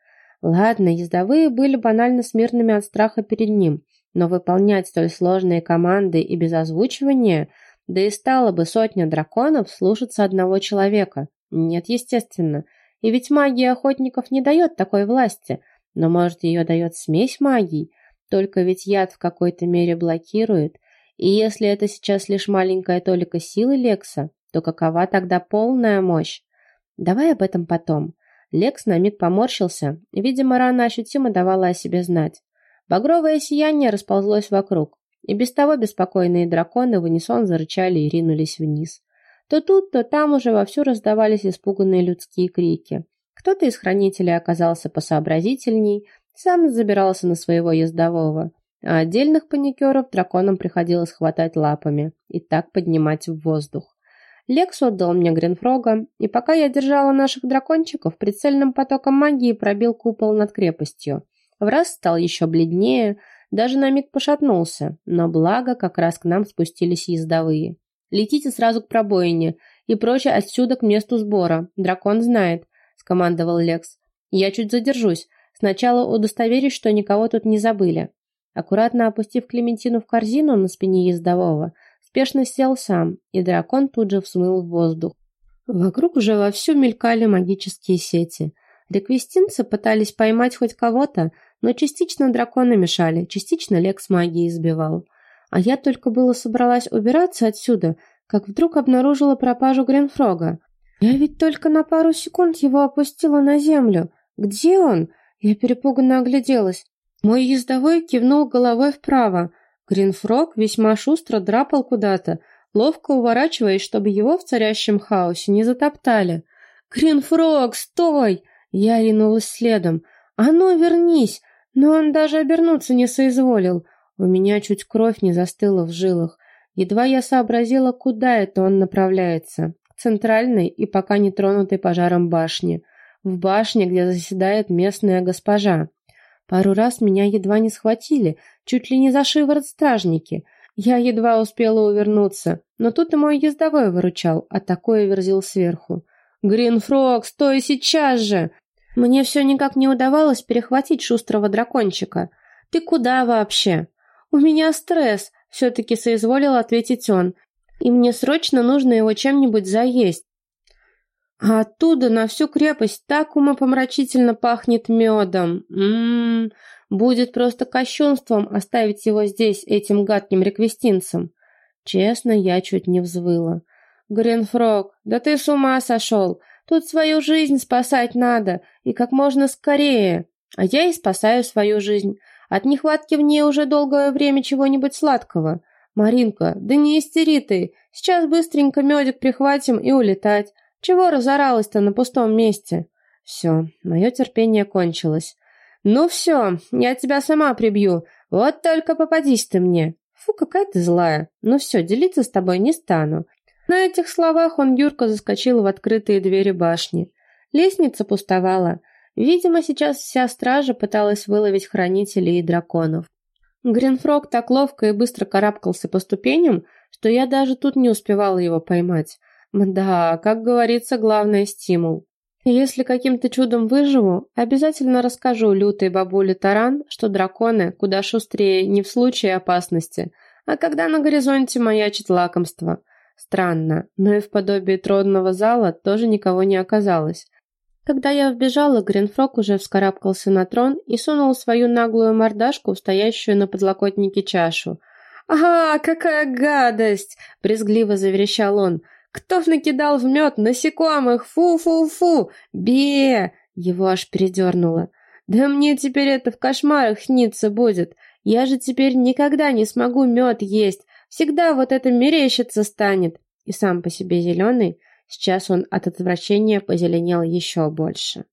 Ладно, ездовые были банально смирными от страха перед ним, но выполнять столь сложные команды и без озвучивания, да и стало бы сотня драконов слушаться одного человека. Нет, естественно. И ведь магия охотников не дает такой власти, но может ее дает смесь магий, только ведь яд в какой-то мере блокирует, и если это сейчас лишь маленькая толика силы Лекса, то какова тогда полная мощь? Давай об этом потом. Лекс на миг поморщился, видимо, рана ощутимо давала о себе знать. Багровое сияние расползлось вокруг, и без того беспокойные драконы в унисон зарычали и ринулись вниз. То тут, то там уже вовсю раздавались испуганные людские крики. Кто-то из хранителей оказался посообразительней, сам забирался на своего ездового, а отдельных паникеров драконам приходилось хватать лапами и так поднимать в воздух. Лекс отдал мне Гринфрога, и пока я держала наших дракончиков, прицельным потоком магии пробил купол над крепостью. В раз стал еще бледнее, даже на миг пошатнулся, но благо как раз к нам спустились ездовые. «Летите сразу к пробоине и прочее отсюда к месту сбора. Дракон знает», — скомандовал Лекс. «Я чуть задержусь. Сначала удостоверюсь, что никого тут не забыли». Аккуратно опустив Клементину в корзину на спине ездового, спешно сел сам, и дракон тут же взмыл в воздух. Вокруг уже вовсю мелькали магические сети. Реквестинцы пытались поймать хоть кого-то, но частично драконы мешали, частично Лекс магии избивал. А я только было собралась убираться отсюда, как вдруг обнаружила пропажу Гринфрога. Я ведь только на пару секунд его опустила на землю. Где он? Я перепуганно огляделась. Мой ездовой кивнул головой вправо. Гринфрог весьма шустро драпал куда-то, ловко уворачиваясь, чтобы его в царящем хаосе не затоптали. «Гринфрог, стой!» Я ринулась следом. «А ну, вернись!» Но он даже обернуться не соизволил. У меня чуть кровь не застыла в жилах. Едва я сообразила, куда это он направляется. К центральной и пока не тронутой пожаром башне. В башне, где заседает местная госпожа. Пару раз меня едва не схватили, чуть ли не за шиворот стражники. Я едва успела увернуться, но тут и мой ездовой выручал, а такое верзил сверху. «Гринфрог, стой сейчас же!» Мне все никак не удавалось перехватить шустрого дракончика. «Ты куда вообще?» «У меня стресс», — все-таки соизволил ответить он. «И мне срочно нужно его чем-нибудь заесть». А оттуда на всю крепость так умопомрачительно пахнет медом. Ммм, будет просто кощунством оставить его здесь, этим гадким реквестинцем. Честно, я чуть не взвыла. Гринфрог, да ты с ума сошел. Тут свою жизнь спасать надо, и как можно скорее. А я и спасаю свою жизнь. От нехватки в ней уже долгое время чего-нибудь сладкого. Маринка, да не истери ты. Сейчас быстренько медик прихватим и улетать. Чего разоралась-то на пустом месте? Все, мое терпение кончилось. Ну все, я тебя сама прибью. Вот только попадись ты мне. Фу, какая ты злая. Ну все, делиться с тобой не стану. На этих словах он Юрка заскочил в открытые двери башни. Лестница пустовала. Видимо, сейчас вся стража пыталась выловить хранителей и драконов. Гринфрог так ловко и быстро карабкался по ступеням, что я даже тут не успевала его поймать. Да, как говорится, главное стимул. Если каким-то чудом выживу, обязательно расскажу лютой бабуле Таран, что драконы куда шустрее не в случае опасности, а когда на горизонте маячит лакомство. Странно, но и в подобии тронного зала тоже никого не оказалось. Когда я вбежала, Гринфрог уже вскарабкался на трон и сунул свою наглую мордашку стоящую на подлокотнике чашу. «А, какая гадость!» – брезгливо заверещал он. «Кто накидал в мед насекомых? Фу-фу-фу! Бе!» Его аж передернуло. «Да мне теперь это в кошмарах снится будет. Я же теперь никогда не смогу мед есть. Всегда вот это мерещится станет. И сам по себе зеленый, сейчас он от отвращения позеленел еще больше.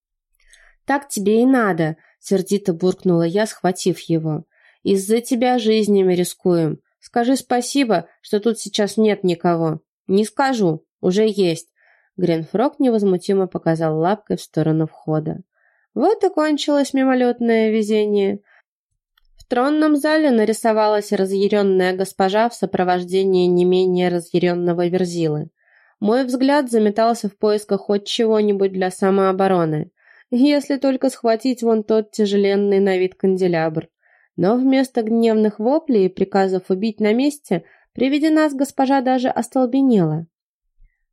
«Так тебе и надо», — сердито буркнула я, схватив его. «Из-за тебя жизнями рискуем. Скажи спасибо, что тут сейчас нет никого». «Не скажу, уже есть». Гренфрог невозмутимо показал лапкой в сторону входа. Вот и кончилось мимолетное везение. Тронном зале нарисовалась разъяренная госпожа в сопровождении не менее разъяренного Верзилы. Мой взгляд заметался в поисках хоть чего-нибудь для самообороны, если только схватить вон тот тяжеленный на вид канделябр. Но вместо гневных воплей и приказов убить на месте, при виде нас госпожа даже остолбенела.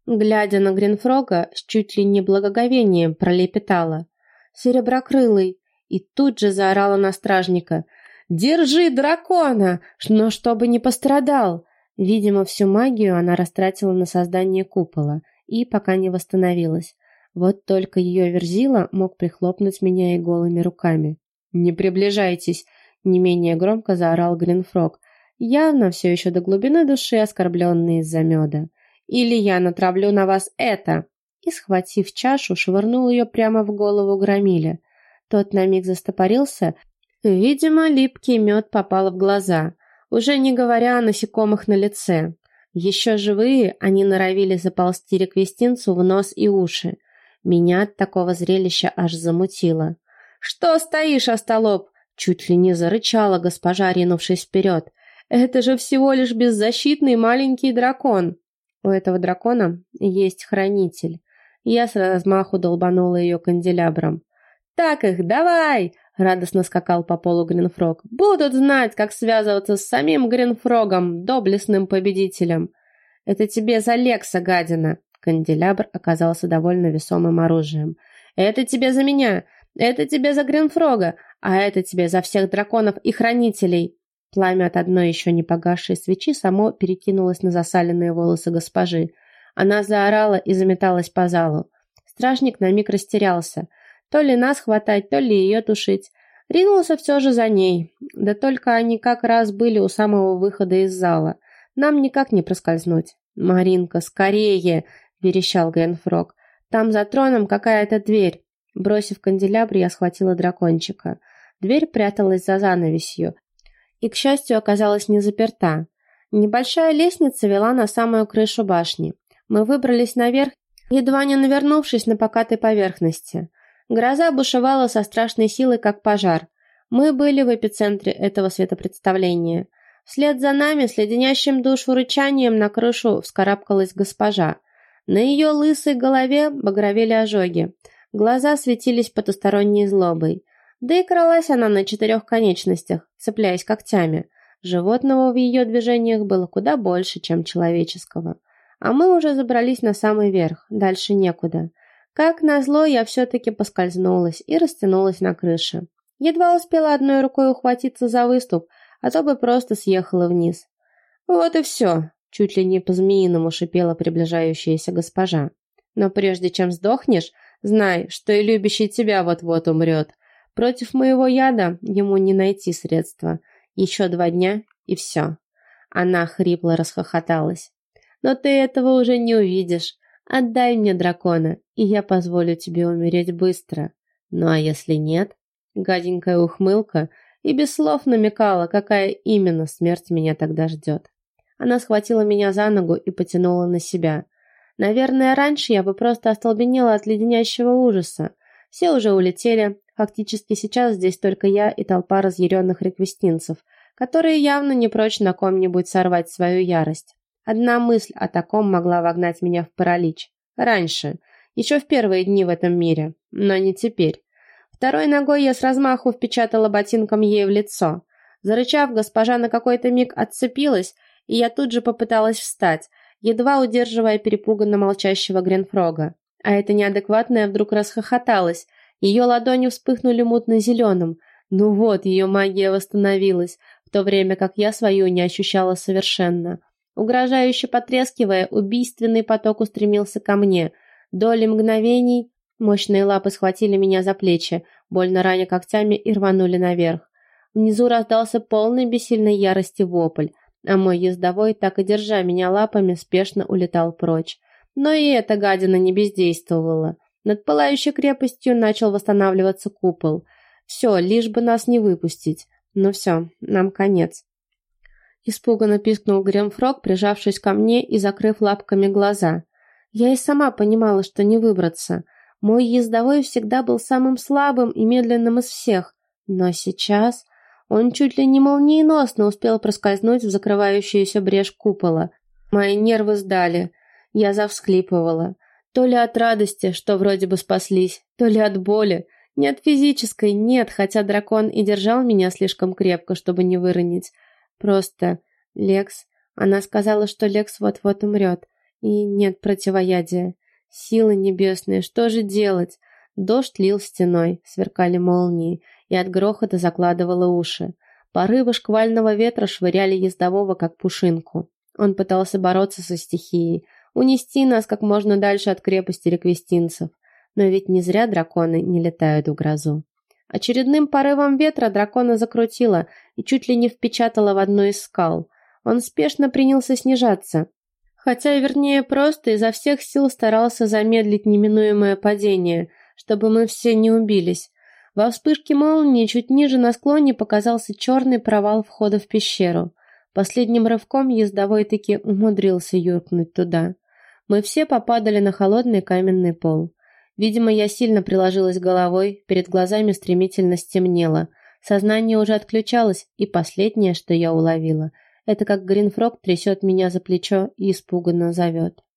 Глядя на Гринфрога, с чуть ли не благоговением пролепетала. «Сереброкрылый!» И тут же заорала на стражника – «Держи дракона, но чтобы не пострадал!» Видимо, всю магию она растратила на создание купола и пока не восстановилась. Вот только ее верзила мог прихлопнуть меня и голыми руками. «Не приближайтесь!» — не менее громко заорал Гринфрог, явно все еще до глубины души оскорбленный из-за меда. «Или я натравлю на вас это!» И, схватив чашу, швырнул ее прямо в голову Громиля. Тот на миг застопорился Видимо, липкий мед попал в глаза, уже не говоря о насекомых на лице. Еще живые, они норовили заползти реквестинцу в нос и уши. Меня от такого зрелища аж замутило. «Что стоишь, остолоп? Чуть ли не зарычала госпожа, ринувшись вперед. «Это же всего лишь беззащитный маленький дракон!» У этого дракона есть хранитель. Я с размаху долбанула ее канделябром. «Так их, давай!» — радостно скакал по полу Гринфрог. «Будут знать, как связываться с самим Гринфрогом, доблестным победителем!» «Это тебе за Лекса, гадина!» Канделябр оказался довольно весомым оружием. «Это тебе за меня! Это тебе за Гринфрога! А это тебе за всех драконов и хранителей!» Пламя от одной еще не погасшей свечи само перекинулось на засаленные волосы госпожи. Она заорала и заметалась по залу. Стражник на миг растерялся. То ли нас хватать, то ли ее тушить. Ринулся все же за ней. Да только они как раз были у самого выхода из зала. Нам никак не проскользнуть. «Маринка, скорее!» – верещал Гренфрог. «Там за троном какая-то дверь». Бросив канделябр, я схватила дракончика. Дверь пряталась за занавесью. И, к счастью, оказалась не заперта. Небольшая лестница вела на самую крышу башни. Мы выбрались наверх, едва не навернувшись на покатой поверхности. Гроза бушевала со страшной силой, как пожар. Мы были в эпицентре этого светопредставления. Вслед за нами с леденящим душу рычанием на крышу вскарабкалась госпожа. На ее лысой голове багровели ожоги. Глаза светились потусторонней злобой. Да и кралась она на четырех конечностях, цепляясь когтями. Животного в ее движениях было куда больше, чем человеческого. А мы уже забрались на самый верх, дальше некуда. Как назло, я все-таки поскользнулась и растянулась на крыше. Едва успела одной рукой ухватиться за выступ, а то бы просто съехала вниз. Вот и все, чуть ли не по-змеиному шипела приближающаяся госпожа. Но прежде чем сдохнешь, знай, что и любящий тебя вот-вот умрет. Против моего яда ему не найти средства. Еще два дня и все. Она хрипло расхохоталась. Но ты этого уже не увидишь. Отдай мне дракона, и я позволю тебе умереть быстро. Ну а если нет? Гаденькая ухмылка и без слов намекала, какая именно смерть меня тогда ждет. Она схватила меня за ногу и потянула на себя. Наверное, раньше я бы просто остолбенела от леденящего ужаса. Все уже улетели, фактически сейчас здесь только я и толпа разъяренных реквестинцев, которые явно не прочь на ком-нибудь сорвать свою ярость. Одна мысль о таком могла вогнать меня в паралич. Раньше, еще в первые дни в этом мире, но не теперь. Второй ногой я с размаху впечатала ботинком ей в лицо. Зарычав, госпожа на какой-то миг отцепилась, и я тут же попыталась встать, едва удерживая перепуганно молчащего Гренфрога. А эта неадекватная вдруг расхохоталась. Ее ладони вспыхнули мутно-зеленым. Ну вот, ее магия восстановилась, в то время как я свою не ощущала совершенно. Угрожающе потрескивая, убийственный поток устремился ко мне. Доли мгновений мощные лапы схватили меня за плечи, больно раня когтями и рванули наверх. Внизу раздался полный бессильной ярости вопль, а мой ездовой, так и держа меня лапами, спешно улетал прочь. Но и эта гадина не бездействовала. Над пылающей крепостью начал восстанавливаться купол. Все, лишь бы нас не выпустить. Ну все, нам конец. Испуганно пискнул Гремфрог, прижавшись ко мне и закрыв лапками глаза. Я и сама понимала, что не выбраться. Мой ездовой всегда был самым слабым и медленным из всех. Но сейчас он чуть ли не молниеносно успел проскользнуть в закрывающуюся брешь купола. Мои нервы сдали. Я завсхлипывала. То ли от радости, что вроде бы спаслись, то ли от боли. Не от физической, нет, хотя дракон и держал меня слишком крепко, чтобы не выронить. Просто Лекс... Она сказала, что Лекс вот-вот умрет, и нет противоядия. Силы небесные, что же делать? Дождь лил стеной, сверкали молнии, и от грохота закладывало уши. Порывы шквального ветра швыряли ездового, как пушинку. Он пытался бороться со стихией, унести нас как можно дальше от крепости реквестинцев. Но ведь не зря драконы не летают в грозу. Очередным порывом ветра дракона закрутило и чуть ли не впечатало в одну из скал. Он спешно принялся снижаться. Хотя, вернее, просто изо всех сил старался замедлить неминуемое падение, чтобы мы все не убились. Во вспышке молнии чуть ниже на склоне показался черный провал входа в пещеру. Последним рывком ездовой таки умудрился юркнуть туда. Мы все попадали на холодный каменный пол. Видимо, я сильно приложилась головой, перед глазами стремительно стемнело. Сознание уже отключалось, и последнее, что я уловила, это как Гринфрог трясет меня за плечо и испуганно зовет.